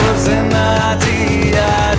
Rosinati, I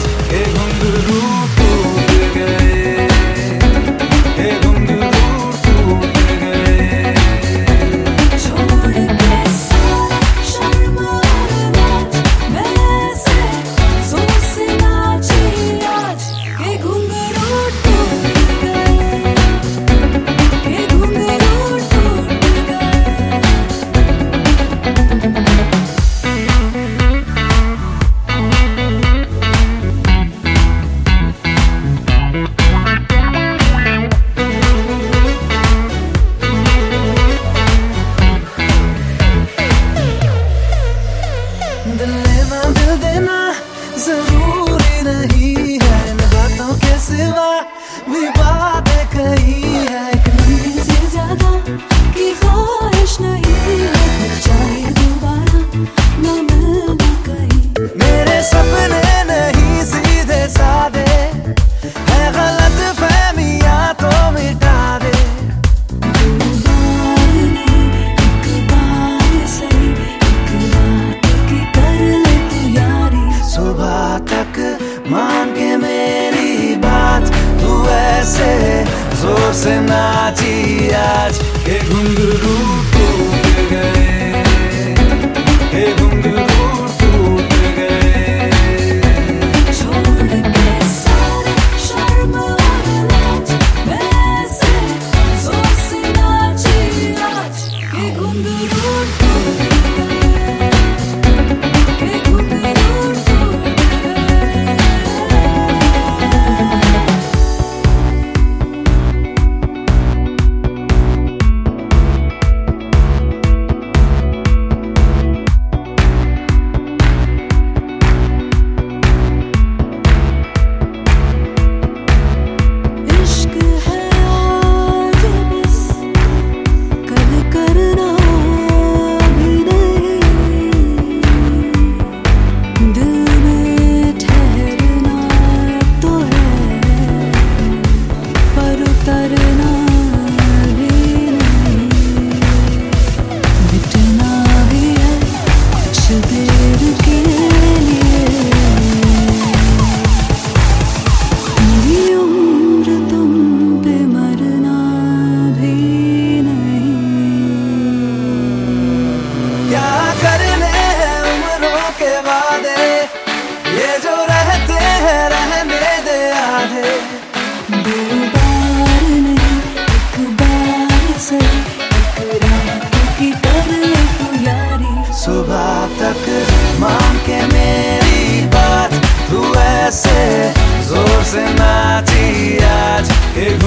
दिल लेना दिल देना ज़रूरी नहीं है। इन बातों के सिवा भी बात कही है। nadiyat Ke gunduru to be again. It